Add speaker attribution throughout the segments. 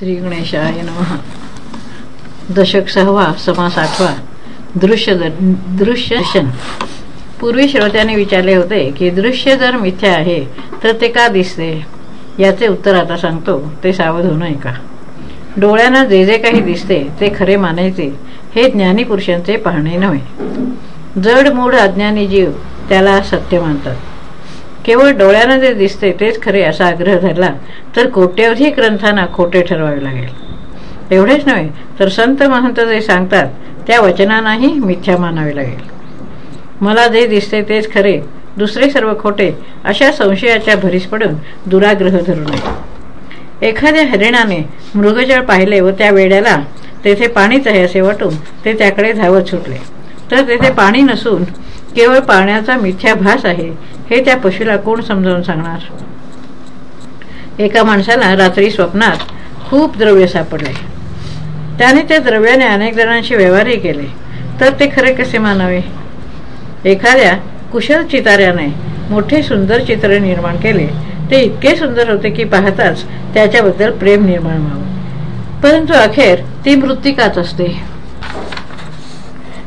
Speaker 1: श्री गणेशाय नमः. दशक सहावा समास आठवा दृश्य दृश्य दर्शन. पूर्वी श्रोत्याने विचारले होते की दृश्य जर मिथ्या आहे तर ते का दिसते? याचे उत्तर आता सांगतो ते सावध होणं आहे का डोळ्यांना जे जे काही दिसते ते खरे मानायचे हे ज्ञानी पुरुषांचे पाहणे नव्हे. जड मूळ अज्ञानी जीव त्याला सत्य मानतात. केवळ डोळ्यानं जे दिसते तेच खरे असा आग्रह धरला तर कोट्यवधी ग्रंथांना खोटे ठरवावे लागेल. एवढेच नव्हे तर संत महंत जे सांगतात त्या वचनांनाही मिथ्या मानावे लागेल. मला जे दिसते तेच खरे दुसरे सर्व खोटे अशा संशयाच्या भरीस पडून दुराग्रह धरू नये. एखाद्या हरिणाने मृगजळ पाहिले व त्या वेड्याला तेथे पाणीच आहे असे वाटून ते त्याकडे धावत सुटले. तर तेथे पाणी नसून केवळ पाण्याचा मिथ्याभास आहे हे त्या पशुला कोण समजावून सांगणार? एका माणसाला रात्री स्वप्नात खूप द्रव्य सापडले. त्याने त्या द्रव्याने अनेक जणांशी व्यवहारही केले. तर ते खरे कसे मानावे? एखाद्या कुशल चिताऱ्याने मोठे सुंदर चित्र निर्माण केले. ते इतके सुंदर होते की पाहताच त्याच्याबद्दल प्रेम निर्माण व्हावं. परंतु अखेर ती मृत्तिकाच असते.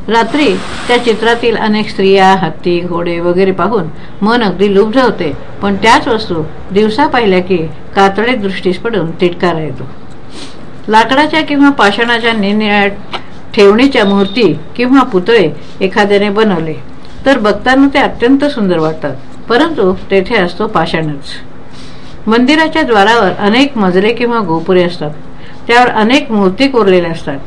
Speaker 1: रात्री त्या चित्रातील अनेक स्त्रिया हत्ती घोडे वगैरे पाहून मन अगदी लुब्ध होते. पण त्याच वस्तू दिवसा पाहिल्या की कातडे दृष्टीस पडून तिटकारा येतो. लाकडाच्या किंवा पाषाणाच्या निनिळ्या ठेवणीच्या मूर्ती किंवा पुतळे एखाद्याने बनवले तर बघताना ते अत्यंत सुंदर वाटतात. परंतु तेथे असतो पाषाणच. मंदिराच्या द्वारावर अनेक मजरे किंवा गोपुरे असतात. त्यावर अनेक मूर्ती कोरलेल्या असतात.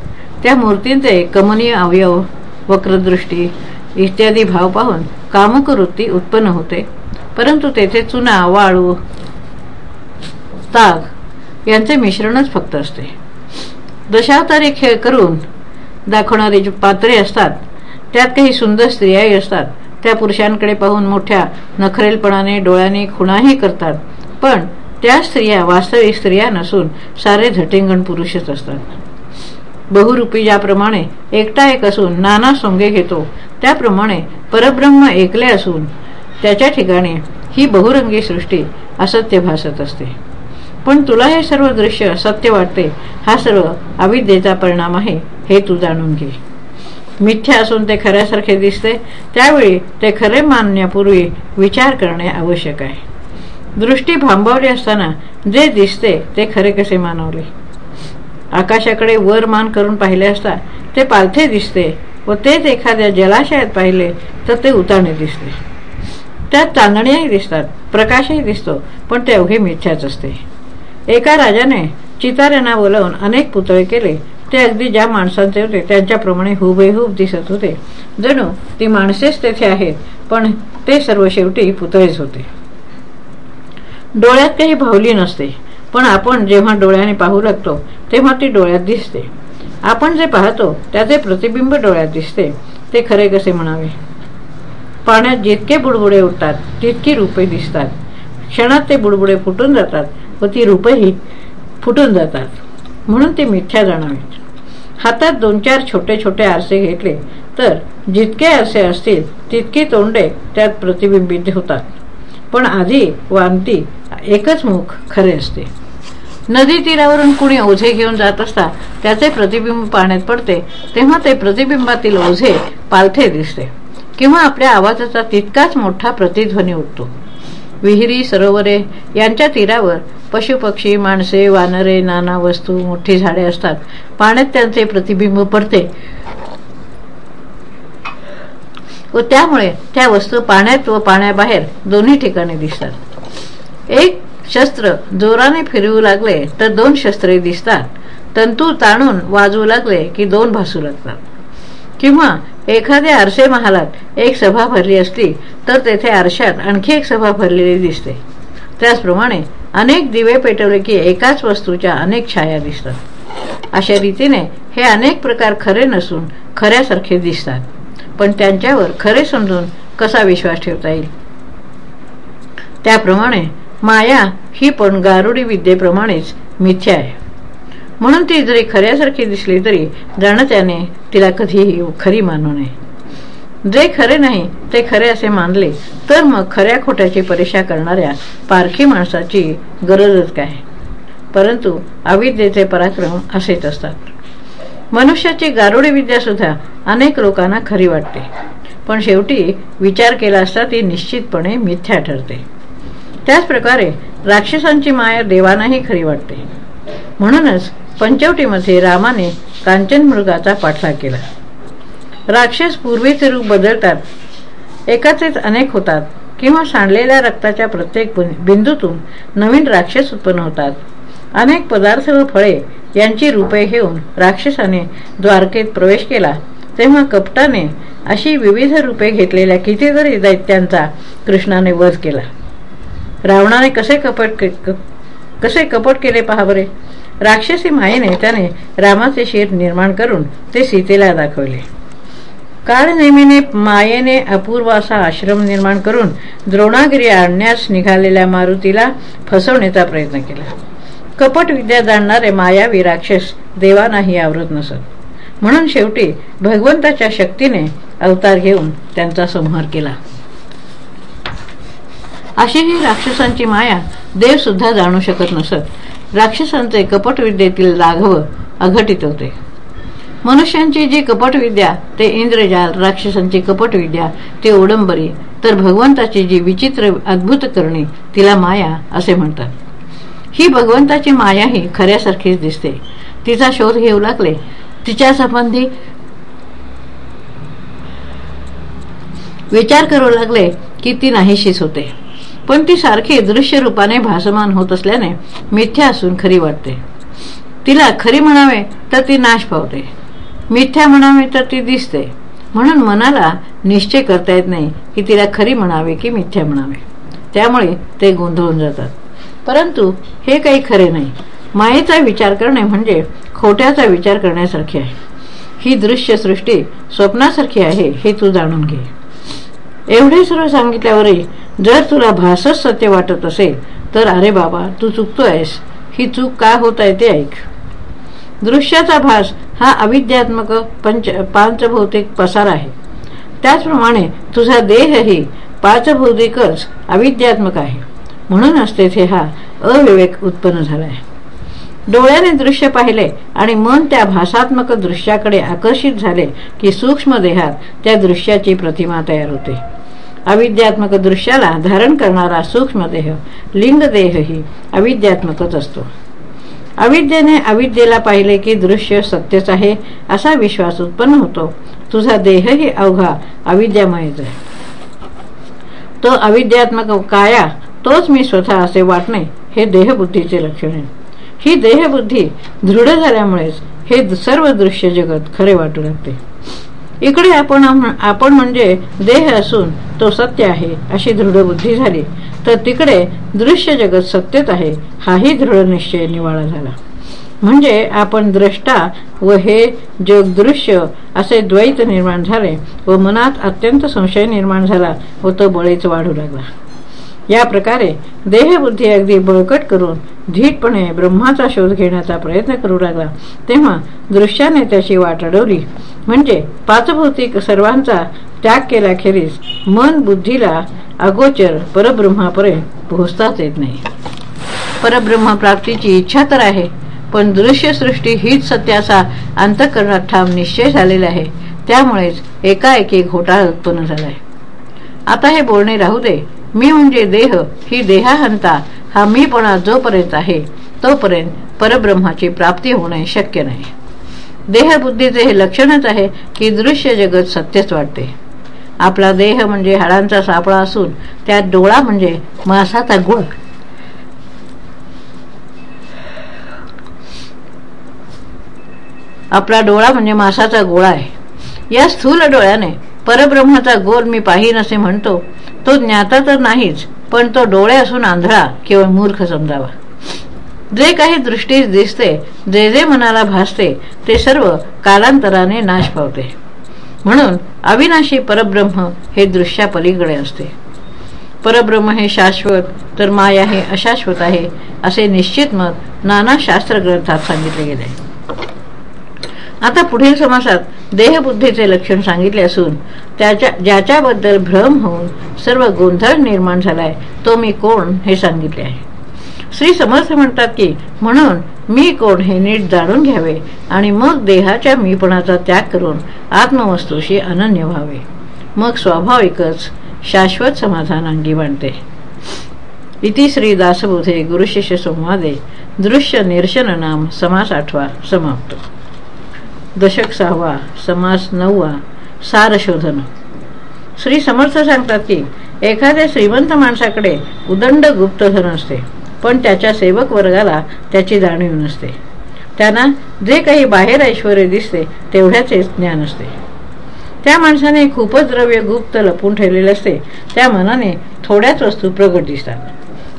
Speaker 1: त्या मूर्तींचे कमनीय अवयव वक्रदृष्टी इत्यादी भाव पाहून कामकवृत्ती उत्पन्न होते. परंतु तेथे चुना वाळू ताग यांचे मिश्रणच फक्त असते. दशावतारी खेळ करून दाखवणारी जी पात्रे असतात त्यात काही सुंदर स्त्रियाही असतात. त्या पुरुषांकडे पाहून मोठ्या नखरेलपणाने डोळ्याने खुणाही करतात. पण त्या स्त्रिया वास्तविक स्त्रिया नसून सारे झटिंगण पुरुषच असतात. बहुरूपी ज्याप्रमाणे एकटा एक असून नाना सोंगे घेतो त्याप्रमाणे परब्रह्म एकले असून त्याच्या ठिकाणी ही बहुरंगी सृष्टी असत्य भासत असते. पण तुला हे सर्व दृश्य सत्य वाटते हा सर्व अविद्येचा परिणाम आहे हे तू जाणून घे. मिथ्या असून ते खऱ्यासारखे दिसते त्यावेळी ते खरे मानण्यापूर्वी विचार करणे आवश्यक आहे. दृष्टी भांबवली असताना जे दिसते ते खरे कसे मानवले? आकाशाकडे वर मान करून पाहिले असता ते पालथे दिसते व तेच एखाद्या जलाशयात पाहिले तर ते उताणे दिसते. त्यात चांदण्याही दिसतात प्रकाशही दिसतो पण ते अवघे मिथ्याच असते. एका राजाने चिताऱ्यांना बोलावून अनेक पुतळे केले. ते अगदी ज्या माणसांचे होते त्यांच्याप्रमाणे हुबेहूब दिसत होते. जणू ती माणसेच तेथे आहेत पण ते सर्व शेवटी पुतळेच होते. डोळ्यात काही भावली नसते. पण आपण जेव्हा डोळ्याने पाहू लागतो तेव्हा ती डोळ्यात दिसते. आपण जे पाहतो त्याचे प्रतिबिंब डोळ्यात दिसते. ते खरे कसे म्हणावे? पाण्यात जितके बुडबुडे उठतात तितकी रूपे दिसतात. क्षणात ते बुडबुडे फुटून जातात व ती रूपही फुटून जातात. म्हणून ते मिथ्या जाणावीत. हातात दोन चार छोटे छोटे आरसे घेतले तर जितके आरसे असतील तितकी तोंडे त्यात प्रतिबिंबित होतात. पण आधी व अंती एकच मुख खरे असते. नदी तीरावरून कुणी ओझे घेऊन जात असता त्याचे प्रतिबिंब पाण्यात पडते. तेव्हा ते प्रतिबिंबातील ओझे पालथे दिसते. किंवा आपल्या आवाजाचा तितकाच मोठा प्रतिध्वनी उठतो. विहिरी सरोवरे यांच्या तीरावर पशुपक्षी माणसे वानरे नाना वस्तू मोठी झाडे असतात. पाण्यात त्यांचे प्रतिबिंब पडते. व त्यामुळे त्या वस्तू पाण्यात व पाण्याबाहेर दोन्ही ठिकाणी दिसतात. एक शस्त्र जोराने फिरवू लागले तर दोन शस्त्रे दिसतात. तंतू ताणून वाजवू लागले की दोन भासू लागतात. किंवा एखाद्या आरसे महालात एक सभा भरली असती तर तेथे आरशात आणखी एक सभा भरलेली दिसते. त्याचप्रमाणे अनेक दिवे पेटवले की एकाच वस्तूच्या अनेक छाया दिसतात. अशा रीतीने हे अनेक प्रकार खरे नसून खऱ्यासारखे दिसतात. पण त्यांच्यावर खरे समजून कसा विश्वास ठेवता येईल? त्याप्रमाणे माया ही पण गारुडी विद्येप्रमाणेच मिथ्या आहे. म्हणून ती जरी खऱ्यासारखी दिसली तरी जाणत्याने तिला कधीही खरी मानू नये. जे खरे नाही ते खरे असे मानले तर मग खऱ्या खोट्याची परीक्षा करणाऱ्या पारखी माणसाची गरजच काय? परंतु अविद्येचे पराक्रम असेच असतात. मनुष्याची गारुडी विद्या सुद्धा अनेक लोकांना खरी वाटते. पण शेवटी विचार केला असता ती निश्चितपणे मिथ्या ठरते. त्याचप्रकारे राक्षसांची माया देवांनाही खरी वाटते. म्हणूनच पंचवटीमध्ये रामाने कांचन मृगाचा पाठलाग केला. राक्षस पूर्वीचे रूप बदलतात एकाचेच अनेक होतात किंवा सांडलेल्या रक्ताच्या प्रत्येक बिंदूतून नवीन राक्षस उत्पन्न होतात. अनेक पदार्थ व फळे यांची रूपे घेऊन राक्षसाने द्वारकेत प्रवेश केला. तेव्हा कपटाने अशी विविध रूपे घेतलेल्या कितीतरी दैत्यांचा कृष्णाने वध केला. रावणाने कसे कपट कसे कपट केले पहा बरे? राक्षसी मायेने त्याने रामाचे शिर निर्माण करून ते सीतेला दाखवले. काळ नेहमीने मायेने अपूर्व असा आश्रम निर्माण करून द्रोणागिरी आणण्यास निघालेल्या मारुतीला फसवण्याचा प्रयत्न केला. कपट विद्या जाणणारे मायावी राक्षस देवानाही आवरत नसत. म्हणून शेवटी भगवंताच्या शक्तीने अवतार घेऊन त्यांचा संहार केला. अशी ही राक्षसांची माया देव सुद्धा जाणू शकत नसत. राक्षसांचे कपटविद्येतील लाघव अघटित होते. मनुष्यांची जी कपटविद्या ते इंद्रजाल राक्षसांची कपटविद्या ते ओडंबरी तर भगवंताची जी विचित्र अद्भुत करणी तिला माया असे म्हणतात. ही भगवंताची माया ही खऱ्यासारखीच दिसते. तिचा शोध घेऊ लागले. तिच्या संबंधी विचार करू लागले की ती नाहीशीच होते. पण ती सारखी दृश्य रूपाने भासमान होत असल्याने मिथ्या असून खरी वाटते. तिला खरी म्हणावे तर ती नाश पावते. मिथ्या म्हणावे तर ती दिसते. म्हणून मनाला निश्चय करता येत नाही की तिला खरी म्हणावे की मिथ्या म्हणावे. त्यामुळे ते गोंधळून जातात. परंतु हे काही खरे नाही. मायेचा विचार करणे म्हणजे खोट्याचा विचार करण्यासारखे आहे. ही दृश्य सृष्टी स्वप्नासारखी आहे हे तू जाणून घे. एवढे सर्व सांगितल्यावरही जर तुला भासच सत्य वाटत असेल तर अरे बाबा तू चुकतोयस. ही चूक का होत आहे ते ऐक. दृश्याचा भास हा अविद्यात्मक पंच पांचभौतिक पसार आहे. त्याचप्रमाणे तुझा देहही पाचभौतिकच अविद्यात्मक आहे. म्हणूनच तेथे हा अविवेक उत्पन्न झाला आहे डोळ्याने दृश्य पाहिले आणि मन त्या भासात्मक दृश्याकडे आकर्षित झाले की सूक्ष्म देहात त्या दृश्याची प्रतिमा तयार होते. अविद्यात्मक दृश्याला धारण करणारा सूक्ष्म देह लिंग देहही अविद्यात्मकच असतो. अविद्येने अविद्येला पाहिले की दृश्य सत्यच आहे असा विश्वास उत्पन्न होतो. तुझा देहही अवघा अविद्यामयच आहे. तो अविद्यात्मक काया तोच मी स्वतः असे वाटणे हे देहबुद्धीचे लक्षण आहे. ही देहबुद्धी दृढ झाल्यामुळेच हे सर्व दृश्य जगत खरे वाटू लागते. इकडे आपण आपण म्हणजे देह असून तो सत्य आहे अशी दृढ बुद्धी झाली. तर तिकडे दृश्य जगत सत्यत आहे हाही दृढ निश्चय निवाळा झाला. म्हणजे आपण द्रष्टा व हे जग दृश्य असे द्वैत निर्माण झाले व मनात अत्यंत संशय निर्माण झाला व तो बळीच वाढू लागला. या प्रकारे देहबुद्धी अगदी बळकट करून धीटपणे ब्रह्माचा शोध घेण्याचा प्रयत्न करू लागला. तेव्हा दृश्याने त्याची वाट अडवली. म्हणजे पाचभौतिक सर्वांचा त्याग केल्याखेरीज मन बुद्धीला अगोचर परब्रह्मापर्यंत पोहोचताच येत नाही. परब्रह्म प्राप्तीची इच्छा तर आहे पण दृश्यसृष्टी हीच सत्याचा अंतकरणात ठाम निश्चय झालेला आहे. त्यामुळेच एकाएकी घोटाळा उत्पन्न झालाय. आता हे बोलणे राहू दे. मी म्हणजे देह ही देहाहंता हा मीपणा जोपर्यंत आहे तोपर्यंत परब्रह्माची प्राप्ती होणे शक्य नाही. देहबुद्धीचे हे लक्षणच आहे की दृश्य जगत सत्यच वाटते. आपला देह म्हणजे हाडांचा सापळा असून त्यात डोळा म्हणजे मासाचा गुळ. आपला डोळा म्हणजे मासाचा गोळा आहे. या स्थूल डोळ्याने परब्रह्माचा गोल मी पाहिन असे म्हणतो. तो ज्ञाता तर नाहीच पण तो डोळे असून आंधळा किंवा मूर्ख समजावा. जे काही दृष्टीस दिसते जे जे मनाला भासते ते सर्व कालांतराने नाश पावते. म्हणून अविनाशी परब्रह्म हे दृश्या पलीकडे असते. परब्रह्म हे शाश्वत तर माया हे अशाश्वत आहे असे निश्चित मत नाना शास्त्रग्रंथात सांगितले गेले. आता पुढील समासात देहबुद्धीचे लक्षण सांगितले असून त्याच्या ज्याच्याबद्दल भ्रम होऊन सर्व गोंधळ निर्माण झालाय तो मी कोण हे सांगितले आहे. श्री समर्थ म्हणतात की म्हणून मी कोण हे नीट जाणून घ्यावे आणि मग देहाच्या मीपणाचा त्याग करून आत्मवस्तूशी अनन्य व्हावे. मग स्वाभाविकच शाश्वत समाधान अंगी बांधते इति श्री दासबोधे गुरुशिष्य संवादे दृश्य निर्शन नाम समास आठवा समाप्त. दशक सहावा समास नववा सारशोधन श्री समर्थ सांगतात की एखाद्या श्रीमंत माणसाकडे उदंड गुप्तधन असते पण त्याच्या सेवक वर्गाला त्याची जाणीव नसते. त्यांना जे काही बाहेर ऐश्वर दिसते तेवढ्याचे ज्ञान असते. त्या माणसाने खूपच द्रव्य गुप्त लपून ठेवलेले असते त्या मनाने थोड्याच वस्तू प्रगट दिसतात.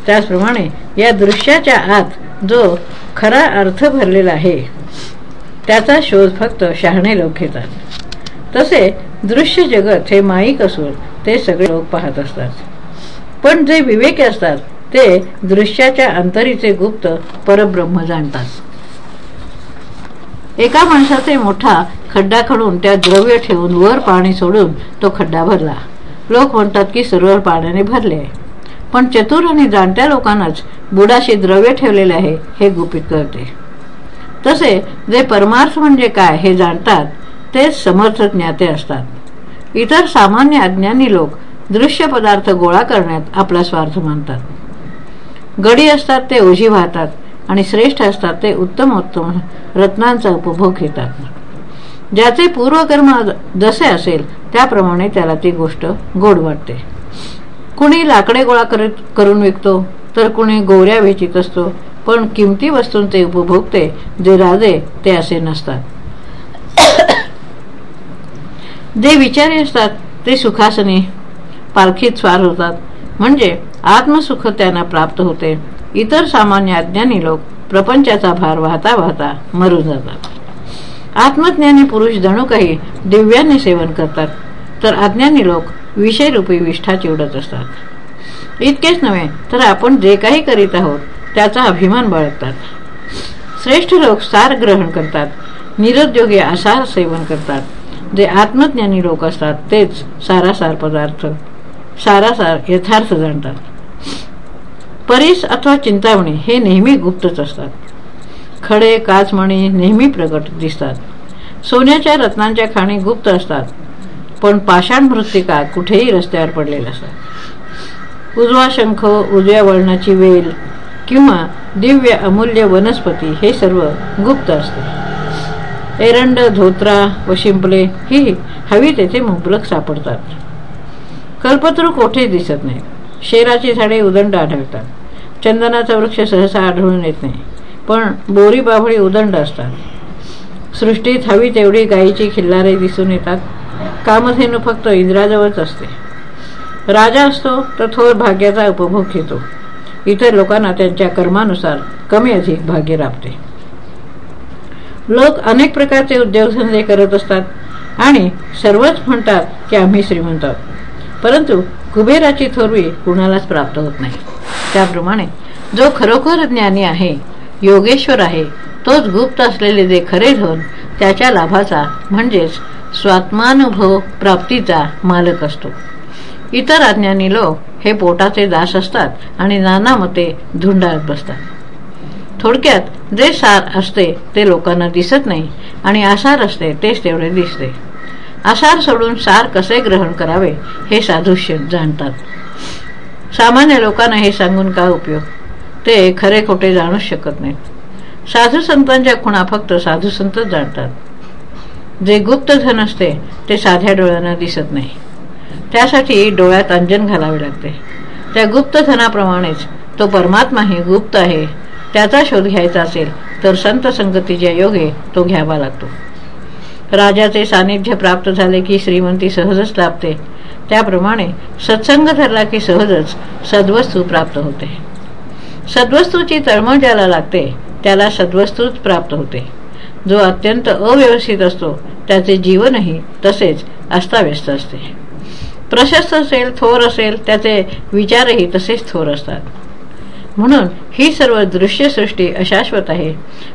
Speaker 1: त्याचप्रमाणे या दृश्याच्या आत जो खरा अर्थ भरलेला आहे त्याचा शोध फक्त शहाणे लोक घेतात. तसे दृश्य जगत हे माईक असून ते सगळे लोक पाहत असतात. पण जे विवेकी असतात ते दृश्याच्या अंतरीचे गुप्त परब्रह्म जाणतात. एका माणसाचे मोठा खड्डा खडून त्या द्रव्य ठेवून वर पाणी सोडून तो खड्डा भरला. लोक म्हणतात की सरोवर पाण्याने भरले. पण चतुर आणि जाणत्या लोकांनाच बुडाशी द्रव्य ठेवलेले आहे हे गुपित करते. तसे जे परमार्थ म्हणजे काय हे जाणतात तेच समर्थ ज्ञाते असतात. इतर सामान्य अज्ञानी लोक दृश्य पदार्थ गोळा करण्यात आपला स्वार्थ मानतात. गडी असतात ते ओझी वाहतात आणि श्रेष्ठ असतात ते उत्तम उत्तम रत्नांचा उपभोग घेतात. ज्याचे पूर्वकर्म जसे असेल त्याप्रमाणे त्याला ती गोष्ट गोड वाटते. कुणी लाकडे गोळा करून विकतो तर कुणी गोऱ्या वेचित असतो पण किमती वस्तूंचे उपभोगते जे राजे ते असे नसतात. जे विचारी असतात ते सुखासनी पालखीत स्वार होतात. म्हणजे आत्मसुख त्यांना प्राप्त होते. इतर सामान्य अज्ञानी लोक प्रपंचाचा भार वाहता वाहता मरून जातात. आत्मज्ञानी पुरुष जणू काही दिव्याने सेवन करतात तर अज्ञानी लोक विषयरूपी विष्ठा चिवडत असतात. इतकेच नव्हे तर आपण जे काही करीत आहोत त्याचा अभिमान बाळगतात. श्रेष्ठ लोक सार ग्रहण करतात. निरुद्योगी आसार सेवन करतात. जे आत्मज्ञानी लोक असतात तेच सारासार पदार्थ सारासार यथार्थ जाणतात. परीस अथवा चिंतामणी हे नेहमी गुप्तच असतात. खडे काचमणी नेहमी प्रगट दिसतात. सोन्याच्या रत्नांच्या खाणी गुप्त असतात. पण पाषाण मृत्तिका कुठेही रस्त्यावर पडलेल्या असतात उजवा शंख उजव्या वळणाची वेल किंवा दिव्य अमूल्य वनस्पती हे सर्व गुप्त असते. एरंड धोत्रा व शिंपले ही हवी तेथे मुबलक सापडतात. कल्पतरू कोठे दिसत नाही. शेराची झाडे उदंड आढळतात. चंदनाचा वृक्ष सहसा आढळून येत नाही. पण बोरी बाभळी उदंड असतात. सृष्टीत हवी तेवढी गायीची खिल्लारे दिसून येतात. कामधेनू फक्त इंद्राजवळच असते. राजा असतो तर थोर भाग्याचा उपभोग घेतो. इतर लोकांना त्यांच्या कर्मानुसार कमी अधिक भाग्य राबते. लोक अनेक प्रकारचे उद्योगधंदे करत असतात आणि सर्वच म्हणतात की आम्ही श्रीमंत परंतु कुबेराची थोरवी कुणालाच प्राप्त होत नाही. त्याप्रमाणे जो खरोखर ज्ञानी आहे योगेश्वर आहे तोच गुप्त असलेले जे खरे धन त्याच्या लाभाचा म्हणजेच स्वात्मानुभव प्राप्तीचा मालक असतो. इतर अज्ञानी लोक हे पोटाचे दास असतात आणि नाना मते धुंडाळत बसतात. थोडक्यात जे सार असते ते लोकांना दिसत नाही आणि आसार असते तेच तेवढे दिसते. आसार सोडून सार कसे ग्रहण करावे हे साधुष्य जाणतात. सामान्य लोकांना हे सांगून काय उपयोग? ते खरे खोटे जाणूच शकत नाहीत. साधू संतांच्या खुणा फक्त साधू संतच जाणतात. जे गुप्त धन असते ते साध्या डोळ्यांना दिसत नाही. त्यासाठी डोळ्यात अंजन घालावे लागते. त्या गुप्त धनाप्रमाणेच तो परमात्माही गुप्त आहे त्याचा शोध घ्यायचा असेल तर संत संगतीच्या योगे तो घ्यावा लागतो. राजाचे सानिध्य प्राप्त झाले की श्रीमंती सहजच लाभते. त्याप्रमाणे सत्संग धरला की सहजच सद्वस्तू प्राप्त होते. सद्वस्तूची तळमळ ज्याला लागते त्याला सद्वस्तूच प्राप्त होते. जो अत्यंत अव्यवस्थित असतो त्याचे जीवनही तसेच अस्ताव्यस्त असते. प्रशस्त असेल थोर असेल त्याचे विचारही तसेच थोर असतात. म्हणून ही सर्व दृश्यसृष्टी अशाश्वत आहे.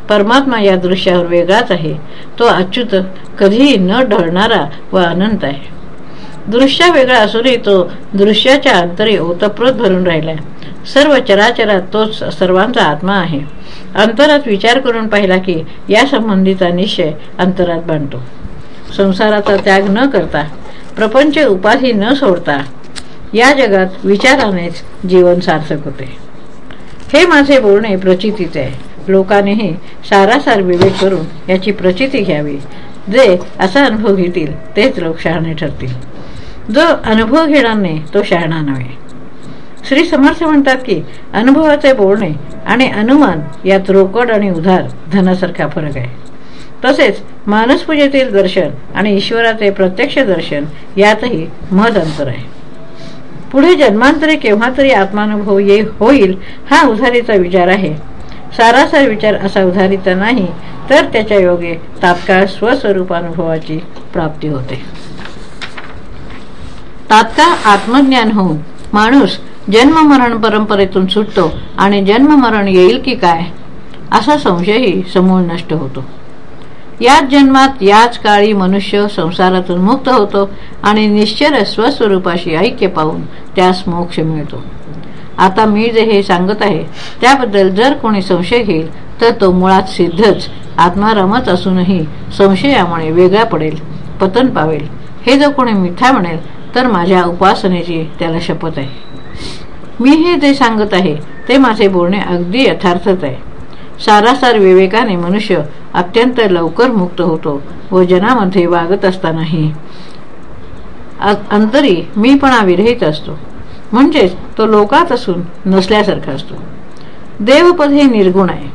Speaker 1: परमात्मा या दृश्यावर वेगळाच आहे. तो अच्युत कधीही न ढळणारा व अनंत आहे. दृश्य वेगळा असूनही तो दृश्याच्या अंतरी ओतप्रोत भरून राहिलाय. सर्व चराचरात तोच सर्वांचा आत्मा आहे. अंतरात विचार करून पाहिला की या संबंधीचा निश्चय अंतरात बांधतो. संसाराचा त्याग न करता प्रपंच उपाधी न सोडता या जगात विचारानेच जीवन सार्थक होते. हे माझे बोलणे प्रचितीचे आहे. लोकांनीही सारासार विवेक करून याची प्रचिती घ्यावी. जे असा अनुभव घेतील तेच लोक शहाणे ठरतील. जो अनुभव घेणार नाही तो शहाणा नव्हे. श्री समर्थ म्हणतात की अनुभवाचे बोलणे आणि अनुमान यात रोकड आणि उधार धनासारखा फरक आहे. तसेच मानसपूजेतील दर्शन आणि ईश्वराचे प्रत्यक्ष दर्शन यातही महद अंतर आहे. पुढे जन्मांतरी केव्हा तरी आत्मानुभव ये होईल हा उधारीचा विचार आहे. सारासार विचार असा उधारीचा नाही तर त्याच्या योगे तात्काळ स्वस्वरूपानुभवाची प्राप्ती होते. तात्काळ आत्मज्ञान होऊन माणूस जन्म मरण परंपरेतून सुटतो आणि जन्म मरण येईल की काय असा संशयही समूळ नष्ट होतो. याच जन्मात याच काळी मनुष्य संसारातून मुक्त होतो आणि निश्चर स्वस्वरूपाशी ऐक्य पाहून त्यास मोक्ष मिळतो. आता मी जे हे सांगत आहे त्याबद्दल जर कोणी संशय घेईल तर तो मुळात सिद्धच आत्मारामच असूनही संशयामुळे वेगळा पडेल पतन पावेल. हे जर कोणी मिठा म्हणेल तर माझ्या उपासनेची त्याला शपथ आहे. मी हे जे सांगत आहे ते माझे बोलणे अगदी यथार्थच आहे. सारासार विवेकाने मनुष्य अत्यंत लवकर मुक्त होतो. व जनामध्ये वागत असतानाही. अंतरी मीपणा विरहित असतो. म्हणजेच तो लोकात असून नसल्यासारखा असतो. देवपद हे निर्गुण आहे.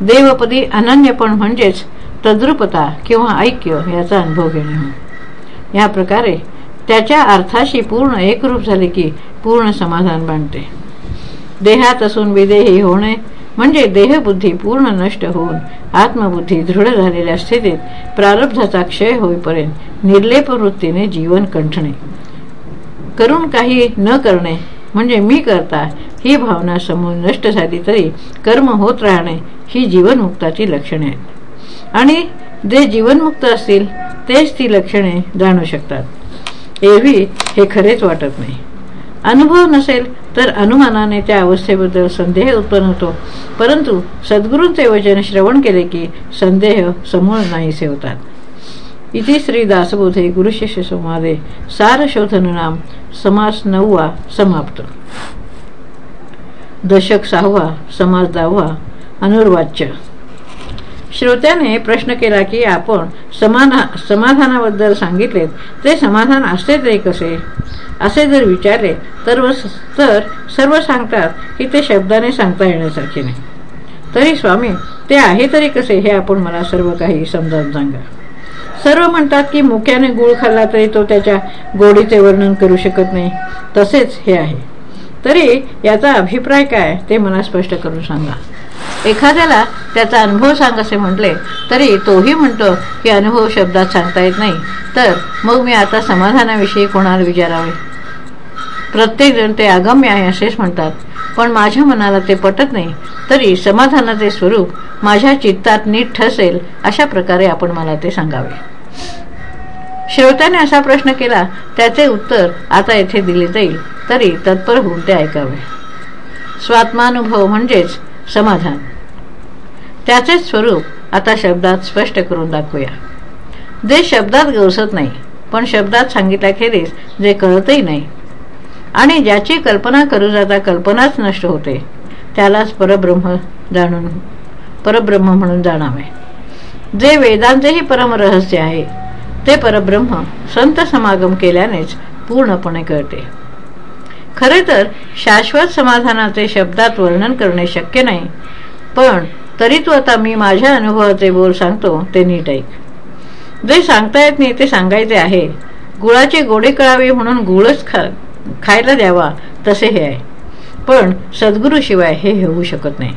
Speaker 1: देवपदी अनन्यपण म्हणजेच तद्रुपता किंवा ऐक्य याचा अनुभव घेणे. या प्रकारे त्याच्या अर्थाशी पूर्ण एकरूप झाले की पूर्ण समाधान बांधते. देहात असून विदेही होणे म्हणजे देहबुद्धी पूर्ण नष्ट होऊन आत्मबुद्धी दृढ झालेल्या स्थितीत प्रारब्धाचा क्षय होईपर्यंत निर्लेप वृत्तीने जीवन कंठणे. करून काही न करणे म्हणजे मी करता ही भावना समूळ नष्ट झाली तरी कर्म होत राहणे ही जीवनमुक्ताची लक्षणे आहेत. आणि जे जीवनमुक्त असतील तेच ती लक्षणे जाणू शकतात. एरवी हे खरेच वाटत नाही. अनुभव नसेल तर अनुमानाने त्या अवस्थेबद्दल संदेह उत्पन्न होतो. परंतु सद्गुरूंचे वचन श्रवण केले की संदेह समूळ नाहीसे होतात इति श्री दासबोधे गुरुशिष्य संवादे सारशोधन नाम समास नववा समाप्त. दशक सहावा समास दहावा अनुर्वाच्य. श्रोत्याने प्रश्न केला की आपण समाना समाधानाबद्दल सांगितले ते समाधान असते ते कसे? असे जर विचारले तर तर सर्व सांगतात की ते शब्दाने सांगता येण्यासारखे नाही. तरी स्वामी ते आहे तरी कसे हे आपण मला सर्व काही समजावून सांगा. सर्व म्हणतात की मुख्याने गुळ खाल्ला तरी तो त्याच्या गोडीचे वर्णन करू शकत नाही. तसेच हे आहे. तरी याचा अभिप्राय काय ते मला स्पष्ट करून सांगा. एखाद्याला त्याचा अनुभव सांग असे म्हटले तरी तोही म्हणतो की अनुभव शब्दात सांगता येत नाही. तर मग मी आता समाधानाविषयी कोणाला विचारावे? प्रत्येक जण ते अगम्य आहे असेच म्हणतात. पण माझ्या मनाला ते पटत नाही. तरी समाधानाचे स्वरूप माझ्या चित्तात नीट ठसेल अशा प्रकारे आपण मला ते सांगावे. श्रोत्याने असा प्रश्न केला त्याचे उत्तर आता येथे दिले जाईल. तरी तत्पर होऊन ते ऐकावे. स्वात्मानुभव म्हणजेच समाधान. त्याचेच स्वरूप आता शब्दात स्पष्ट करून दाखवूया. जे शब्दात गवसत नाही पण शब्दात सांगितल्याखेरीज जे कळतही नाही. आणि ज्याची कल्पना करू जाता कल्पनाच नष्ट होते त्यालाच परब्रह्म जाणून परब्रह्म म्हणून जाणावे. जे वेदांचेही परमरहस्य आहे ते परब्रह्म संत समागम केल्यानेच पूर्णपणे कळते. खरे तर शाश्वत समाधानाचे शब्दात वर्णन करणे शक्य नाही. पण तरी तू आता मी माझ्या अनुभवाचे बोल सांगतो ते नीट ऐक. जे सांगता येत नाही ते सांगायचे आहे. गुळाचे गोडे कळावे म्हणून गुळच खा खायला द्यावा तसे हे आहे. पण सद्गुरूशिवाय हे होऊ शकत नाही.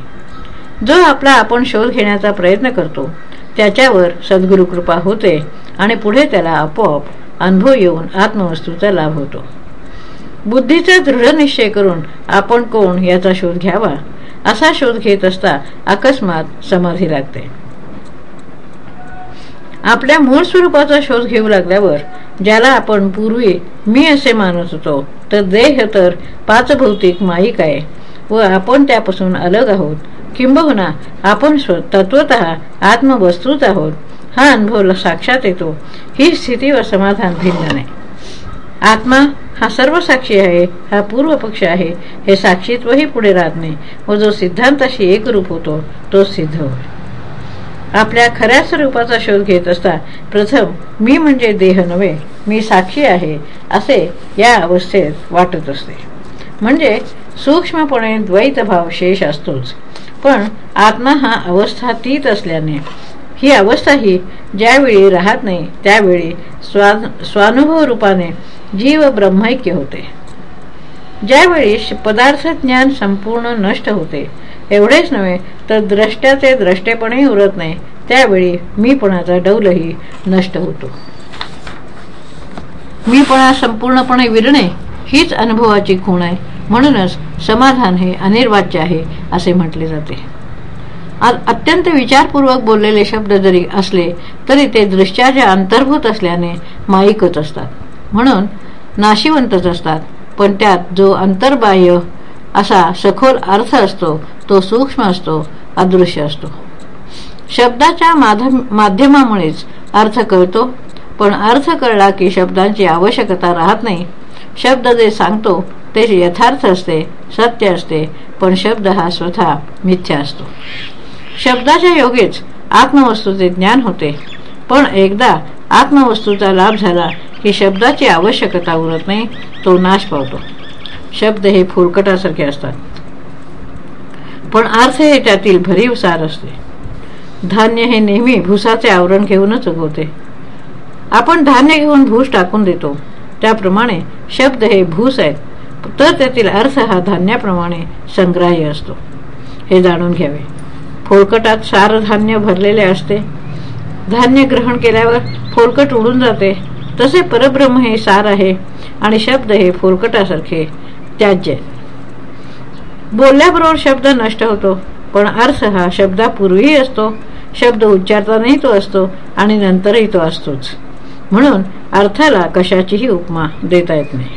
Speaker 1: जो आपला आपण शोध घेण्याचा प्रयत्न करतो त्याच्यावर सद्गुरू कृपा होते आणि पुढे त्याला आपोआप अनुभव येऊन आत्मवस्तूचा लाभ होतो. बुद्धीचा दृढ निश्चय करून आपण कोण याचा शोध घ्यावा? असा शोध घेत असता अकस्मात समाधी लागते. आपल्या मूळ स्वरूपाचा शोध घेऊ लागल्यावर ज्याला आपण पूर्वी मी असे मानत होतो तर देह तर पाच भौतिक माईक आहे व आपण त्यापासून अलग आहोत. किंबहुना आपण तत्वत आत्मवस्तूच आहोत. हा अनुभव साक्षात येतो. ही स्थिती व समाधान भिन्न नाही. आत्मा हा सर्व साक्षी आहे हा पूर्व पक्ष आहे. हे साक्षीत्वही पुढे राहत नाही. व जो सिद्धांताशी एकरूप होतो तो सिद्ध होय. आपल्या खऱ्या स्वरूपाचा शोध घेत असता प्रथम मी म्हणजे देह नव्हे मी साक्षी आहे असे या अवस्थेत वाटत असते. म्हणजे सूक्ष्मपणे द्वैत भाव शेष असतोच. पण आत्मा हा अवस्थातीत असल्याने ही अवस्था ही ज्यावेळी राहत नाही त्यावेळी स्वा स्वानुभव रूपाने जीव ब्रह्मैक्य होते. ज्यावेळी पदार्थ ज्ञान संपूर्ण नष्ट होते एवढेच नव्हे तर द्रष्ट्याचे द्रष्टेपणही उरत नाही त्यावेळी मीपणाचा डौलही नष्ट होतो. मीपणा संपूर्णपणे विरणे हीच अनुभवाची खूण आहे म्हणूनच समाधान हे अनिर्वाच्य आहे असे म्हटले जाते. अत्यंत विचारपूर्वक बोललेले शब्द जरी असले तरी ते दृश्याच्या अंतर्भूत असल्याने माईकच असतात. म्हणून नाशिवंतच असतात. पण त्यात जो अंतर्बाह्य असा सखोल अर्थ असतो तो सूक्ष्म असतो अदृश्य असतो. शब्दाच्या माध्यमामुळेच अर्थ कळतो पण अर्थ कळला की शब्दांची आवश्यकता राहत नाही. शब्द जे सांगतो ते यथार्थ असते सत्य असते पण शब्द हा स्वतः मिथ्या असतो. शब्दाच्या योगेच आत्मवस्तूचे ज्ञान होते. पण एकदा आत्मवस्तूचा लाभ झाला की शब्दाची आवश्यकता उरत नाही तो नाश पावतो. शब्द हे फुरकटासारखे असतात. पण अर्थ हे त्यातील भरीव सार असते. धान्य हे नेहमी भुसाचे आवरण घेऊनच उगवते. आपण धान्य घेऊन भूस टाकून देतो. त्याप्रमाणे शब्द हे भूस आहेत. तर त्यातील अर्थ हा धान्याप्रमाणे संग्राह्य असतो. हे जाणून घ्यावे. फोलकटात सार धान्य भरलेले असते. धान्य ग्रहण केल्यावर फोलकट उडून जाते. तसे परब्रह्म हे सार आहे आणि शब्द हे फोरकटासारखे त्याज्य. बोलल्याबरोबर शब्द नष्ट होतो पण अर्थ हा शब्दापूर्वीही असतो शब्द उच्चारतानाही तो असतो आणि नंतरही तो असतोच. म्हणून अर्थाला कशाचीही उपमा देता येत नाही.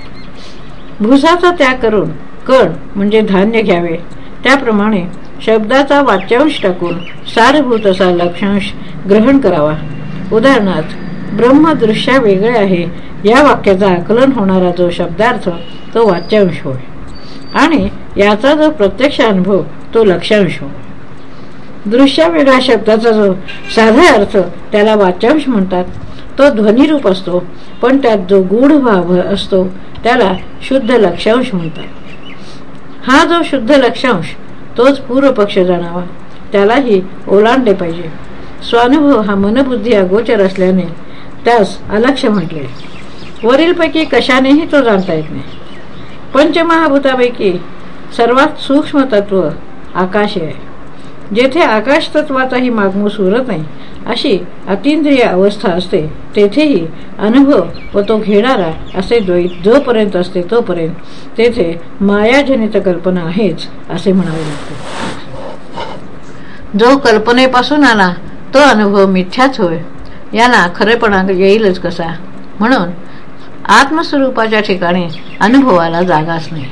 Speaker 1: भुसाचा त्याग करून कण म्हणजे धान्य घ्यावे त्याप्रमाणे शब्दाचा वाच्यांश टाकून सारभूत असा लक्षांश ग्रहण करावा. उदाहरणार्थ ब्रह्मदृश्या वेगळे आहे. या वाक्याचा आकलन होणारा जो शब्दार्थ तो वाच्यांश होय. आणि याचा जो प्रत्यक्ष अनुभव तो लक्षांश होय. दृश्य वेगळ्या शब्दाचा जो साधा अर्थ त्याला वाच्यांश म्हणतात. तो ध्वनिरूप असतो पण त्यात जो गूढ भाव असतो त्याला शुद्ध लक्षांश म्हणतात. हा जो शुद्ध लक्षांश तोच पूर्वपक्ष जाणावा. त्यालाही ओलांडले पाहिजे. स्वानुभव हा मनबुद्धी अगोचर असल्याने त्यास अलक्ष म्हटले. वरीलपैकी कशानेही तो जाणता येत नाही. पंचमहाभूतापैकी सर्वात सूक्ष्म तत्व आकाश आहे. जेथे आकाश तत्वाचाही मागमूस उरत नाही अशी अतिंद्रिय अवस्था असते तेथेही अनुभव व तो घेणारा असे द्वैत जोपर्यंत असते तोपर्यंत तेथे मायाजनित कल्पना आहेच असे म्हणावे लागते. जो कल्पनेपासून आला तो अनुभव मिथ्याच होय. याला खरेपणा येईलच कसा? म्हणून आत्मस्वरूपाच्या ठिकाणी अनुभवाला जागाच नाही.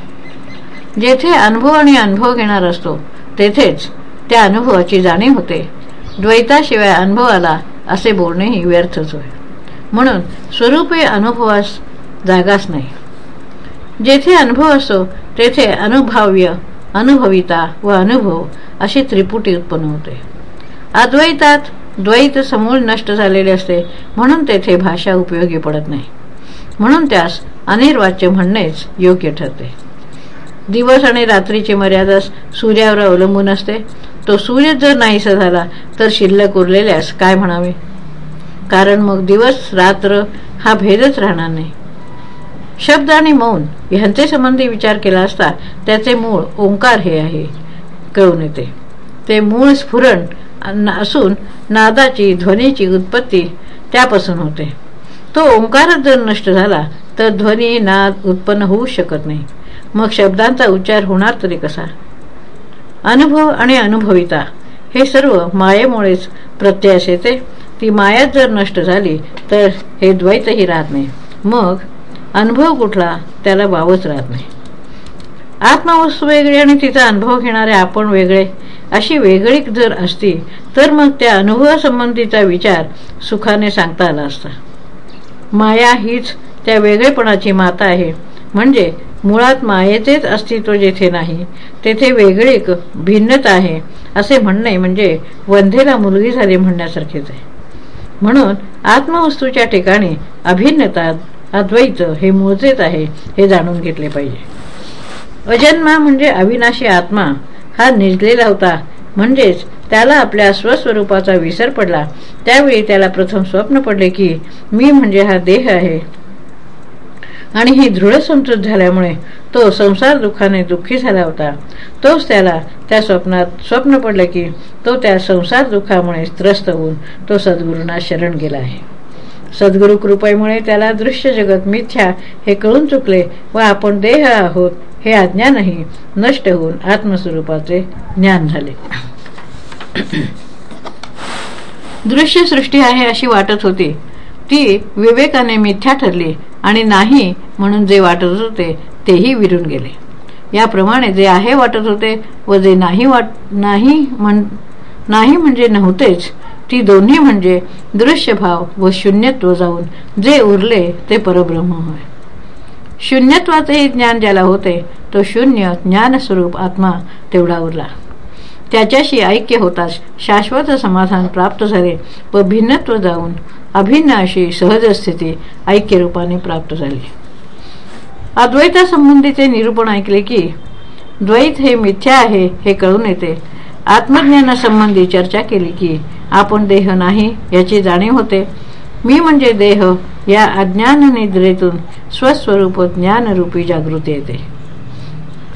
Speaker 1: जेथे अनुभव आणि अनुभव घेणार असतो तेथेच त्या अनुभवाची जाणीव होते. द्वैताशिवाय अनुभवाला असे बोलणेही व्यर्थच होय. म्हणून स्वरूपे अनुभवास जागाच नाही. जेथे अनुभव असतो तेथे अनुभाव्य अनुभविता व अनुभव अशी त्रिपुटी उत्पन्न होते. अद्वैतात द्वैत समूळ नष्ट झालेले असते. म्हणून तेथे भाषा उपयोगी पडत नाही. म्हणून त्यास अनिर्वाच्य म्हणणेच योग्य ठरते. दिवस आणि रात्रीची मर्यादा सूर्यावर अवलंबून असते. तो सूर्य जर नाहीसा झाला तर शिल्लक उरलेल्यास काय म्हणावे? कारण मग दिवस रात्र हा भेदच राहणार नाही. शब्द आणि मौन ह्यांचे संबंधी विचार केला असता त्याचे मूळ ओंकार हे आहे. कळून येते. ते मूळ स्फुरण असून नादाची ध्वनीची उत्पत्ती त्यापासून होते. तो ओंकारच जर नष्ट झाला तर ध्वनी नाद उत्पन्न होऊ शकत नाही. मग शब्दांचा उच्चार होणार तरी कसा? अनुभव आणि अनुभविता हे सर्व मायेमुळेच प्रत्याश येते. ती माया जर नष्ट झाली तर हे द्वैतही राहत नाही. मग अनुभव कुठला? त्याला वावच राहत नाही. आत्मवस्तू वेगळी आणि तिचा अनुभव घेणारे आपण वेगळे. अशी वेगळी जर असती तर मग त्या अनुभवासंबंधीचा विचार सुखाने सांगता आला असता माया हीच त्या वेगळेपणाची माता आहे. म्हणजे मुळात मायेचेच अस्तित्व जेथे नाही तेथे वेगळी भिन्नता आहे असे म्हणणे म्हणजे वंधेला मुलगी झाली म्हणण्यासारखेच आहे. म्हणून आत्मवस्तूच्या ठिकाणी अभिन्नता अद्वैत हे मूळचेच आहे हे जाणून घेतले पाहिजे. अजन्मा म्हणजे अविनाशी आत्मा हा निजलेला होता. म्हणजेच त्याला आपल्या स्वस्वरूपाचा विसर पडला. त्यावेळी त्याला प्रथम स्वप्न पडले की मी म्हणजे हा देह आहे. आणि ही दृढ समजूत झाल्यामुळे तो संसार दुःखाने दुःखी झाला होता. तोच त्याला त्या स्वप्नात स्वप्न पडले की तो त्या संसार दुःखामुळे त्रस्त होऊन तो सद्गुरूंना शरण गेला आहे. सद्गुरु कृपेमुळे त्याला दृश्य जगत मिथ्या हे कळून चुकले व आपण देह आहोत हे अज्ञानही नष्ट होऊन आत्मस्वरूपाचे ज्ञान झाले. दृश्य सृष्टी आहे अशी वाटत होती. ती विवेकाने मिथ्या ठरली आणि नाही म्हणून जे वाटत होते तेही विरून गेले. याप्रमाणे जे आहे वाटत होते व जे नाही वाट नाही म्हण नाही म्हणजे नव्हतेच ती दोन्ही म्हणजे दृश्यभाव व शून्यत्व जाऊन जे उरले ते परब्रह्म होय. शून्यत्वाचेही ज्ञान ज्याला होते तो शून्य ज्ञानस्वरूप आत्मा तेवढा उरला. त्याच्याशी ऐक्य होताच शाश्वत समाधान प्राप्त झाले व भिन्नत्व जाऊन अभिन्न अशी सहज स्थिती ऐक्यरूपाने प्राप्त झाली. अद्वैतासंबंधीचे निरूपण ऐकले की द्वैत हे मिथ्या आहे हे कळून येते. आत्मज्ञानासंबंधी चर्चा केली की आपण देह नाही याची जाणीव होते. मी म्हणजे देह या अज्ञान निद्रेतून स्वस्वरूप ज्ञानरूपी जागृती येते.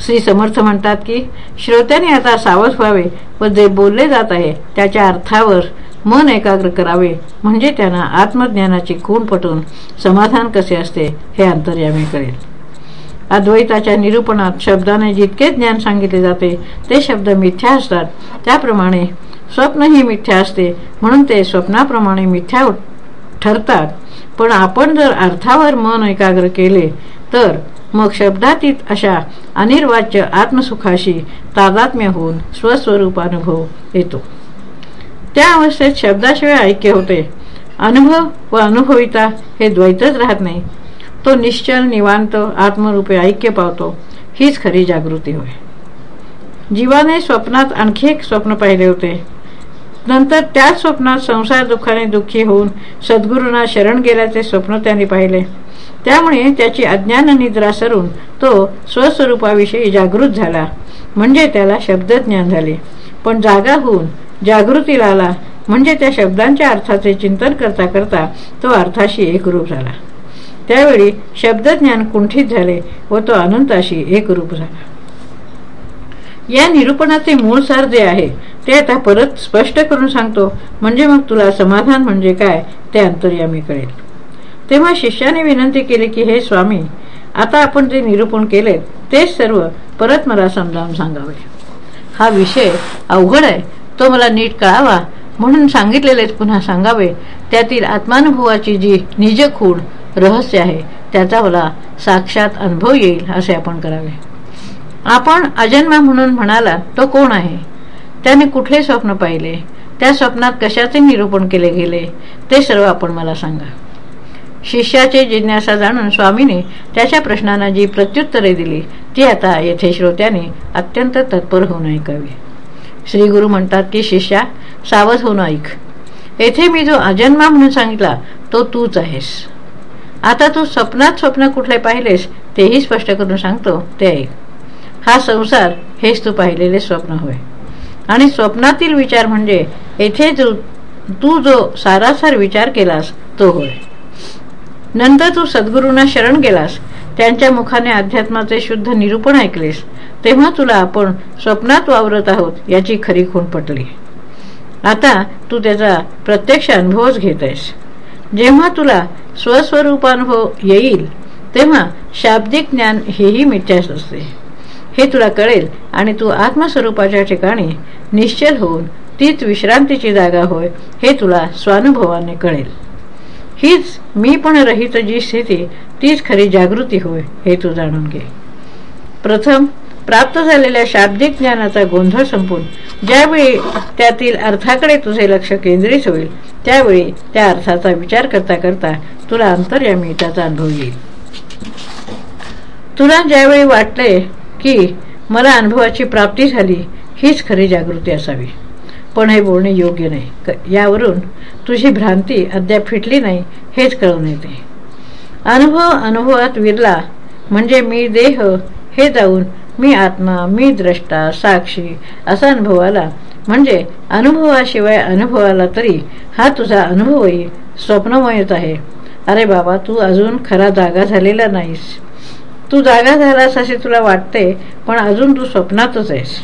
Speaker 1: श्री समर्थ म्हणतात की श्रोत्याने आता सावध व्हावे व जे बोलले जात आहे त्याच्या अर्थावर मन एकाग्र करावे म्हणजे त्यांना आत्मज्ञानाची खूण पटून समाधान कसे असते हे अंतर्यामी करेल अद्वैताच्या निरूपणात शब्दाने जितके ज्ञान सांगितले जाते ते शब्द मिथ्या असतात. त्याप्रमाणे स्वप्न ही मिथ्या असते म्हणून ते स्वप्नाप्रमाणे मिथ्या ठरतात. पण आपण जर अर्थावर मन एकाग्र केले तर मग शब्दातीत अशा अनिर्वाच्य आत्मसुखाशी तादात्म्य होऊन स्वस्वरूपानुभव येतो. त्या अवस्थेत शब्दाशिवाय ऐक्य होते. अनुभव व अनुभविता हे द्वैतच राहत नाही. तो निश्चल निवांत आत्मरूपे ऐक्य पावतो. हीच खरी जागृती होय. जीवाने स्वप्नात आणखी एक स्वप्न पाहिले होते. नंतर त्याच स्वप्नात संसार दुःखाने दुःखी होऊन सद्गुरूंना शरण गेल्याचे स्वप्न त्यांनी पाहिले. त्यामुळे त्याची अज्ञान निद्रा सरून तो स्वस्वरूपाविषयी जागृत झाला. म्हणजे त्याला शब्दज्ञान झाले. पण जागा होऊन जागृतीला आला. म्हणजे त्या शब्दांच्या अर्थाचे चिंतन करता करता तो अर्थाशी एकरूप झाला. त्यावेळी शब्दज्ञान कुंठित झाले व तो अनंताशी एकरूप झाला. या निरूपणाचे मूळ सार जे आहे ते आता परत स्पष्ट करून सांगतो. म्हणजे मग तुला समाधान म्हणजे काय? ते अंतर्यामी कळेल. तेव्हा शिष्याने विनंती केली की हे स्वामी आता आपण जे निरूपण केले तेच सर्व परत मला समजावून सांगावे. हा विषय अवघड आहे. तो मला नीट कळावा. म्हणून सांगितलेलेच पुन्हा सांगावे. त्यातील आत्मानुभवाची जी निज खूण रहस्य आहे त्याचा मला साक्षात अनुभव येईल असे आपण करावे. आपण अजन्मा म्हणून म्हणाला तो कोण आहे? त्याने कुठले स्वप्न पाहिले? त्या स्वप्नात कशाचे निरूपण केले गेले? ते सर्व आपण मला सांगा. शिष्याचे जिज्ञासा जाणून स्वामीने त्याच्या प्रश्नांना जी प्रत्युत्तरे दिली ती आता येथे श्रोत्याने अत्यंत तत्पर होऊन ऐकावी. श्री गुरु म्हणतात की शिष्या सावध होऊन ऐक. येथे मी जो अजन्मा म्हणून सांगितला तो तूच आहेस. आता तू स्वप्नात स्वप्न कुठले पाहिलेस तेही स्पष्ट करून सांगतो ते ऐक. हा संसार हेच तू पाहिलेले स्वप्न होय. आणि स्वप्नातील विचार म्हणजे येथे जो तू जो सारासार विचार केलास तो होय. नंतर तू सद्गुरूंना शरण गेलास त्यांच्या मुखाने अध्यात्माचे शुद्ध निरूपण ऐकलेस तेव्हा तुला आपण स्वप्नात वावरत आहोत याची खरी खूण पटली. आता तू त्याचा प्रत्यक्ष अनुभवच घेत आहेस जेव्हा तुला स्वस्वरूपानुभव येईल तेव्हा शाब्दिक ज्ञान हेही मिथ्यास असते. हे तुला कळेल आणि तू आत्मस्वरूपाच्या ठिकाणी निश्चल होऊन तीच विश्रांतीची जागा होय हे तुला स्वानुभवाने कळेल. हीच मी पण रहित जी स्थिती तीच खरी जागृती होय हे तू जाणून घे. प्रथम प्राप्त झालेल्या शाब्दिक ज्ञानाचा गोंधळ संपून ज्यावेळी त्यातील अर्थाकडे तुझे लक्ष केंद्रित होईल त्यावेळी त्या अर्थाचा विचार करता करता तुला अंतर्यामी त्याचा अनुभव येईल. तुला ज्यावेळी वाटले की मला अनुभवाची प्राप्ती झाली हीच खरी जागृती असावी. पण हे बोलणे योग्य नाही. यावरून तुझी भ्रांती अद्याप फिटली नाही हेच कळून येते. अनुभव अनुभवात विरला म्हणजे मी देह हे जाऊन मी आत्मा मी द्रष्टा साक्षी असा अनुभव आला. म्हणजे अनुभवाशिवाय अनुभवाला तरी हा तुझा अनुभवही स्वप्नमयच आहे. अरे बाबा तू अजून खरा जागा झालेला नाहीस. तू जागा झालास असे तुला वाटते पण अजून तू स्वप्नातच आहेस.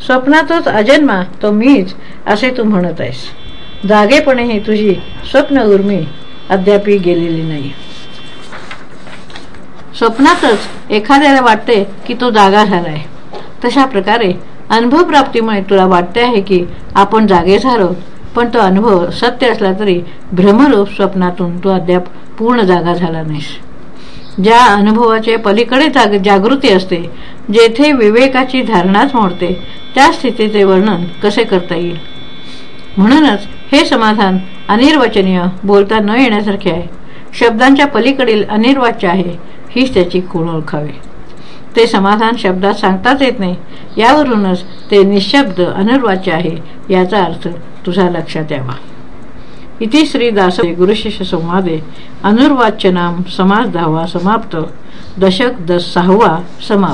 Speaker 1: स्वप्नातच अजन्मा तो मीच असे तू म्हणत आहेस. जागेपणे ही तुझी स्वप्न उर्मी अद्यापी गेलेली नाही. स्वप्नातच एखाद्याला वाटते की तो जागा झालाय तशा प्रकारे अनुभव प्राप्तीमुळे तुला वाटते आहे की आपण जागे झालो पण तो अनुभव सत्य असला तरी भ्रमरूप स्वप्नातून तू अद्याप पूर्ण जागा झाला नाहीस. ज्या अनुभवाचे पलीकडे जाग जागृती असते जेथे विवेकाची धारणाच मोडते त्या स्थितीचे वर्णन कसे करता येईल? म्हणूनच हे समाधान अनिर्वचनीय बोलता न येण्यासारखे आहे. शब्दांच्या पलीकडील अनिर्वाच्य आहे हीच त्याची खूण ओळखावी. ते समाधान शब्दात सांगताच येत नाही यावरूनच ते निशब्द अनिर्वाच्य आहे याचा अर्थ तुझा लक्षात यावा. इति श्रीदास गुरुशिष्य संवादे। अनुर्वाच्य नाम समास दहावा समाप्त। दशक दस सहावा समाप्त।